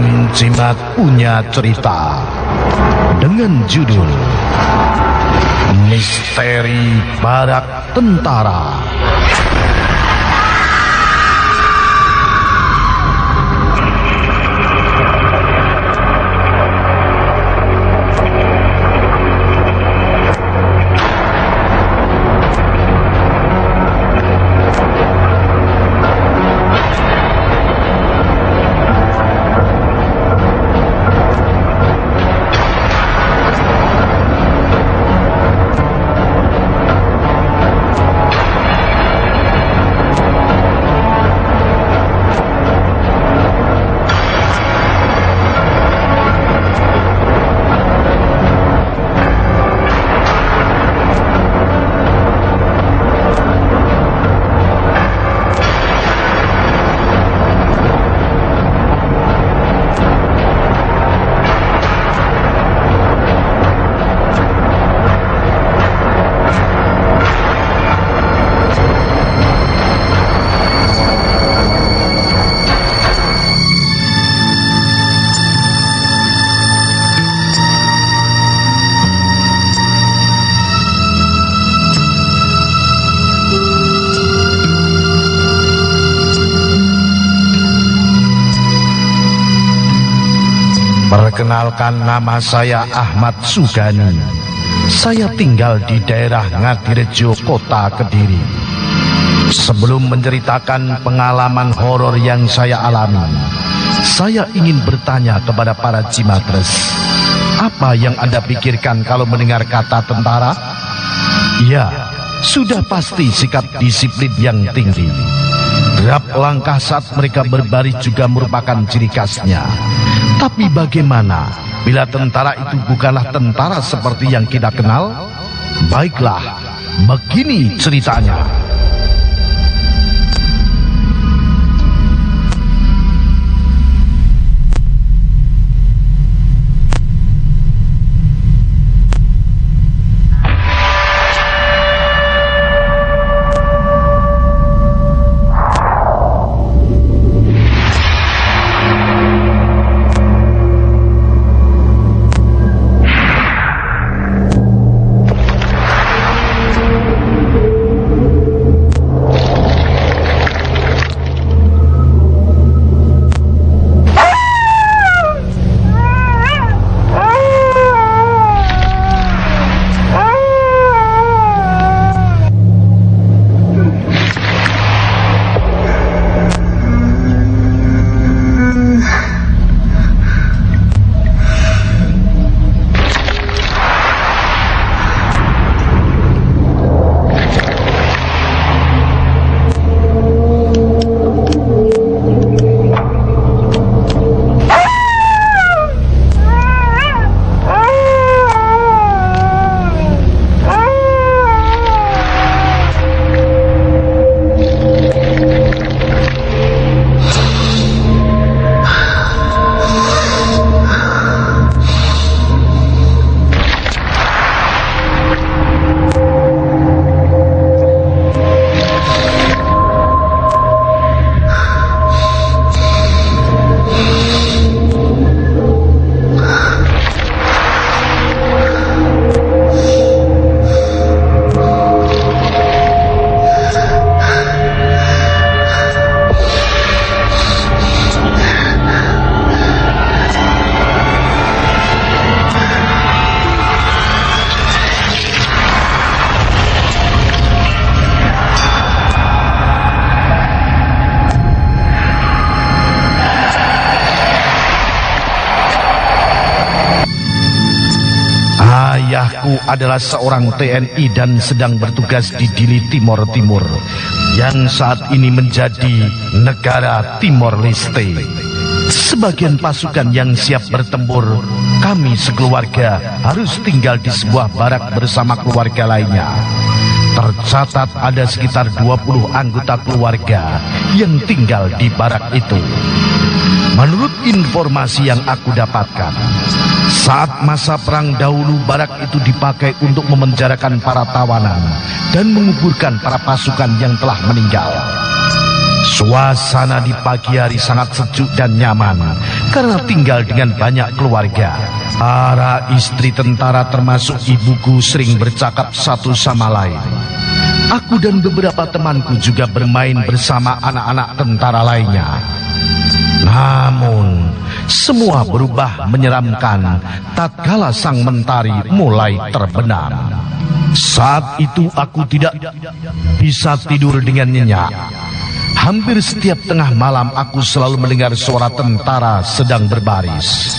Tim Cimat punya cerita dengan judul Misteri Barak Tentara. Perkenalkan nama saya Ahmad Sugani. Saya tinggal di daerah Ngadirejo, Kota Kediri. Sebelum menceritakan pengalaman horor yang saya alami, saya ingin bertanya kepada para Cimatres, apa yang Anda pikirkan kalau mendengar kata tentara? Ya, sudah pasti sikap disiplin yang tinggi. Derap langkah saat mereka berbaris juga merupakan ciri khasnya. Tapi bagaimana bila tentara itu bukanlah tentara seperti yang kita kenal? Baiklah, begini ceritanya. Ayahku adalah seorang TNI dan sedang bertugas di Dili Timor Timur yang saat ini menjadi negara Timor Leste. Sebagian pasukan yang siap bertempur, kami sekeluarga harus tinggal di sebuah barak bersama keluarga lainnya. Tercatat ada sekitar 20 anggota keluarga yang tinggal di barak itu. Menurut informasi yang aku dapatkan, saat masa perang dahulu barak itu dipakai untuk memenjarakan para tawanan dan menguburkan para pasukan yang telah meninggal. Suasana di pagi hari sangat sejuk dan nyaman karena tinggal dengan banyak keluarga. Para istri tentara termasuk ibuku sering bercakap satu sama lain. Aku dan beberapa temanku juga bermain bersama anak-anak tentara lainnya. Namun, semua berubah menyeramkan tatkala sang mentari mulai terbenam. Saat itu aku tidak bisa tidur dengan nyenyak. Hampir setiap tengah malam aku selalu mendengar suara tentara sedang berbaris.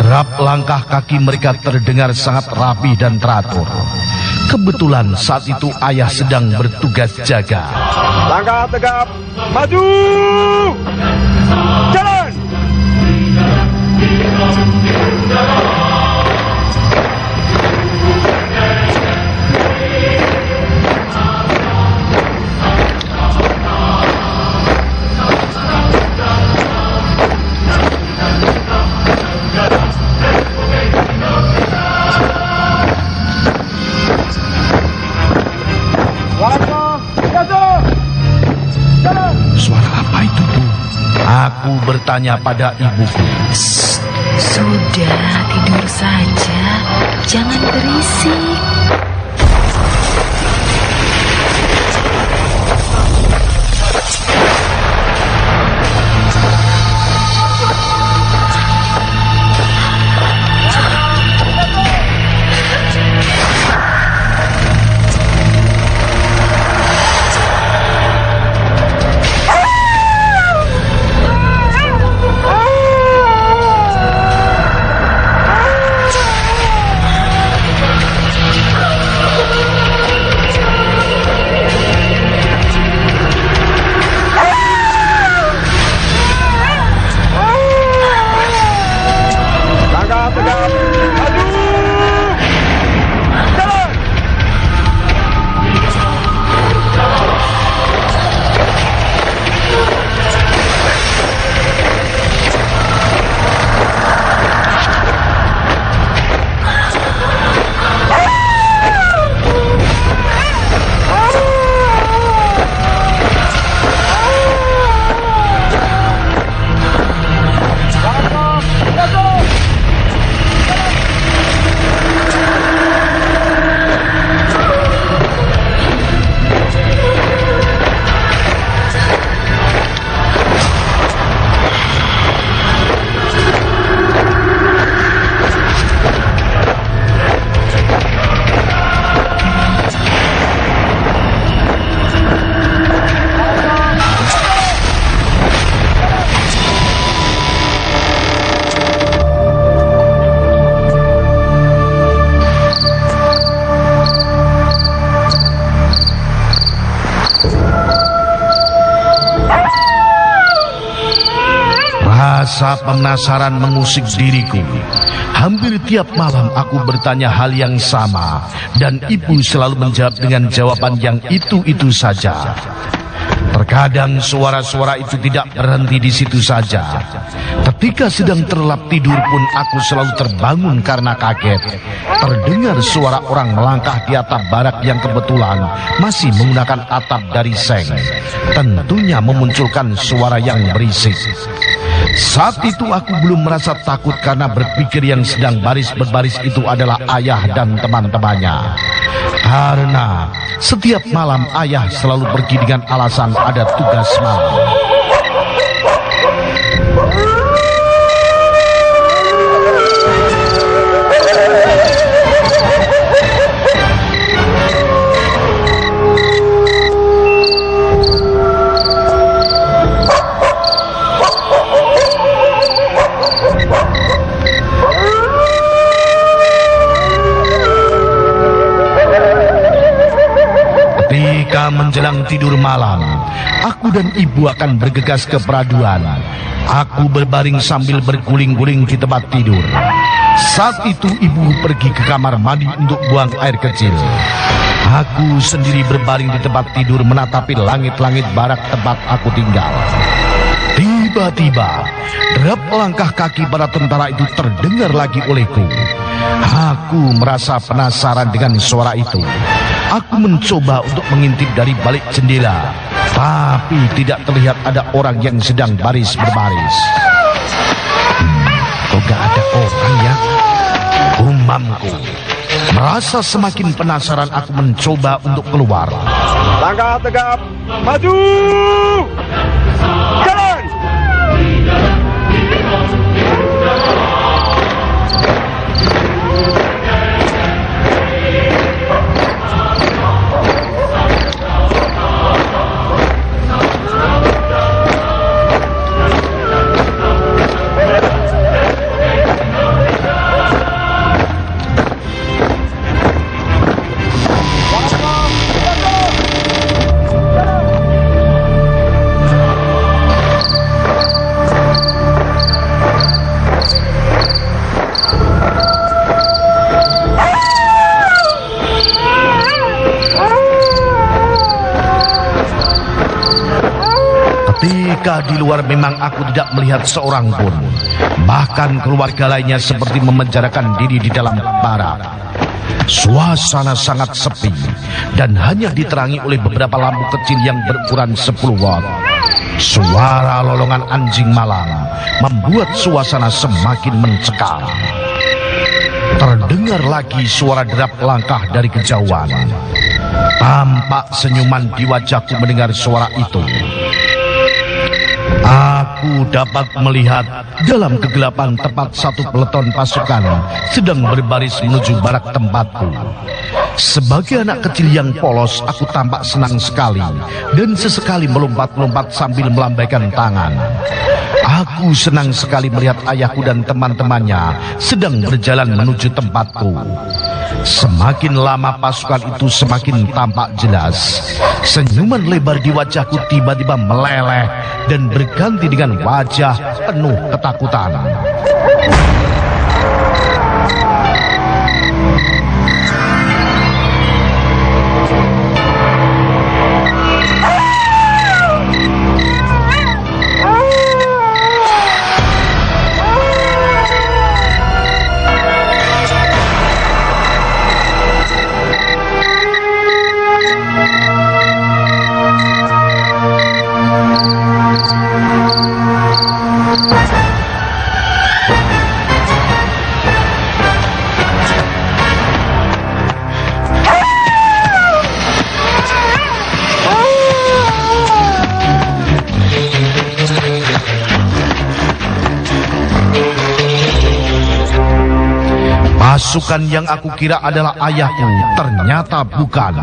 Derap langkah kaki mereka terdengar sangat rapi dan teratur. Kebetulan saat itu ayah sedang bertugas jaga. Langkah tegap, maju! Jalan! Langkah, maju! Aku bertanya pada ibuku. Sudah tidur saja, jangan berisik. Rasa penasaran mengusik diriku. Hampir tiap malam aku bertanya hal yang sama dan ibu selalu menjawab dengan jawaban yang itu-itu saja. Terkadang suara-suara itu tidak berhenti di situ saja. Ketika sedang terlap tidur pun aku selalu terbangun karena kaget. Terdengar suara orang melangkah di atap barak yang kebetulan masih menggunakan atap dari seng. Tentunya memunculkan suara yang berisik. Saat itu aku belum merasa takut karena berpikir yang sedang baris berbaris itu adalah ayah dan teman-temannya. Karena setiap malam ayah selalu pergi dengan alasan ada tugas malam. Ketika menjelang tidur malam, aku dan ibu akan bergegas ke peraduan. Aku berbaring sambil berguling-guling di tempat tidur. Saat itu ibu pergi ke kamar mandi untuk buang air kecil. Aku sendiri berbaring di tempat tidur menatapi langit-langit barak tempat aku tinggal. Tiba-tiba, derap langkah kaki para tentara itu terdengar lagi olehku. Aku merasa penasaran dengan suara itu. Aku mencoba untuk mengintip dari balik jendela, tapi tidak terlihat ada orang yang sedang baris berbaris. Hmm, kok gak ada orang ya? Umamku. Merasa semakin penasaran aku mencoba untuk keluar. Langkah tegap, maju! Jalan! Ketika di luar memang aku tidak melihat seorang pun. Bahkan keluarga lainnya seperti memenjarakan diri di dalam barak. Suasana sangat sepi dan hanya diterangi oleh beberapa lampu kecil yang berukuran 10 watt. Suara lolongan anjing malam membuat suasana semakin mencekam. Terdengar lagi suara derap langkah dari kejauhan. Tampak senyuman di wajahku mendengar suara itu. Aku dapat melihat dalam kegelapan tepat satu peleton pasukan sedang berbaris menuju barak tempatku. Sebagai anak kecil yang polos, aku tampak senang sekali dan sesekali melompat-lompat sambil melambaikan tangan. Aku senang sekali melihat ayahku dan teman-temannya sedang berjalan menuju tempatku. Semakin lama pasukan itu semakin tampak jelas. Senyuman lebar di wajahku tiba-tiba meleleh dan berganti dengan wajah penuh ketakutan. Pasukan yang aku kira adalah ayahku ternyata bukan.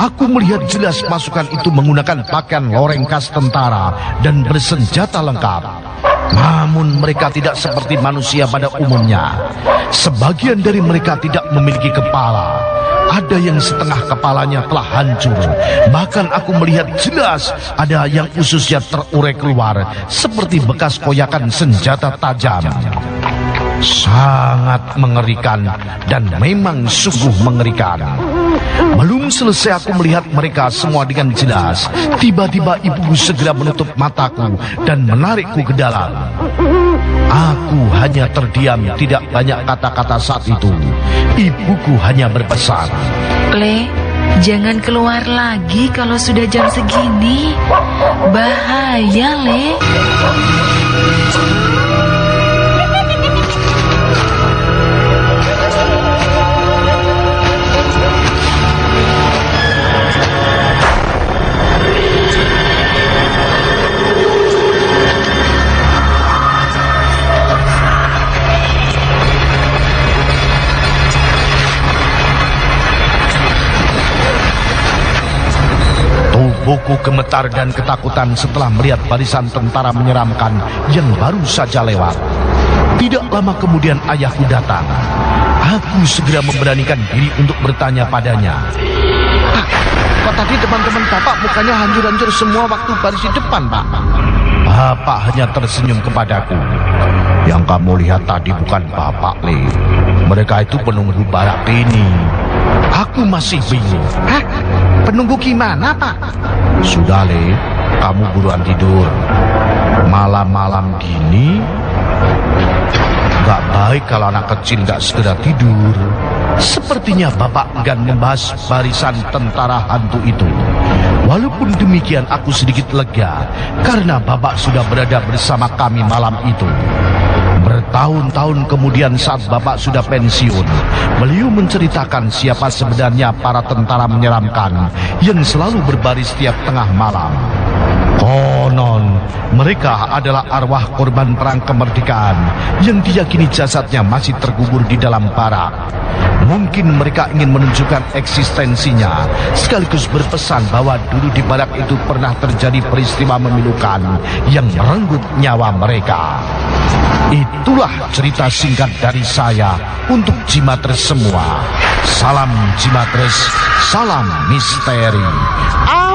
Aku melihat jelas pasukan itu menggunakan pakaian loreng khas tentara dan bersenjata lengkap. Namun mereka tidak seperti manusia pada umumnya. Sebagian dari mereka tidak memiliki kepala. Ada yang setengah kepalanya telah hancur. Bahkan aku melihat jelas ada yang ususnya terurai keluar seperti bekas koyakan senjata tajam. Sangat mengerikan dan memang sungguh mengerikan. Belum selesai aku melihat mereka semua dengan jelas. Tiba-tiba ibuku segera menutup mataku dan menarikku ke dalam. Aku hanya terdiam tidak banyak kata-kata saat itu. Ibuku hanya berpesan. Le, jangan keluar lagi kalau sudah jam segini. Bahaya, Le. Tubuhku gemetar dan ketakutan setelah melihat barisan tentara menyeramkan yang baru saja lewat. Tidak lama kemudian ayahku datang. Aku segera memberanikan diri untuk bertanya padanya. Pak, kok tadi teman-teman bapak mukanya hancur-hancur semua waktu baris di depan, Pak? Bapak hanya tersenyum kepadaku. Yang kamu lihat tadi bukan bapak, Le. Mereka itu penunggu barak ini. Aku masih bingung. Hah? Penunggu gimana, Pak? Sudah, Le. Kamu buruan tidur. Malam-malam gini, Gak baik kalau anak kecil gak segera tidur. Sepertinya Bapak enggan membahas barisan tentara hantu itu. Walaupun demikian aku sedikit lega karena Bapak sudah berada bersama kami malam itu. Bertahun-tahun kemudian saat Bapak sudah pensiun, beliau menceritakan siapa sebenarnya para tentara menyeramkan yang selalu berbaris tiap tengah malam. Konon, mereka adalah arwah korban perang kemerdekaan yang diyakini jasadnya masih terkubur di dalam barak. Mungkin mereka ingin menunjukkan eksistensinya, sekaligus berpesan bahwa dulu di barak itu pernah terjadi peristiwa memilukan yang merenggut nyawa mereka. Itulah cerita singkat dari saya untuk Jimatres semua. Salam Jimatres, salam misteri. Ah!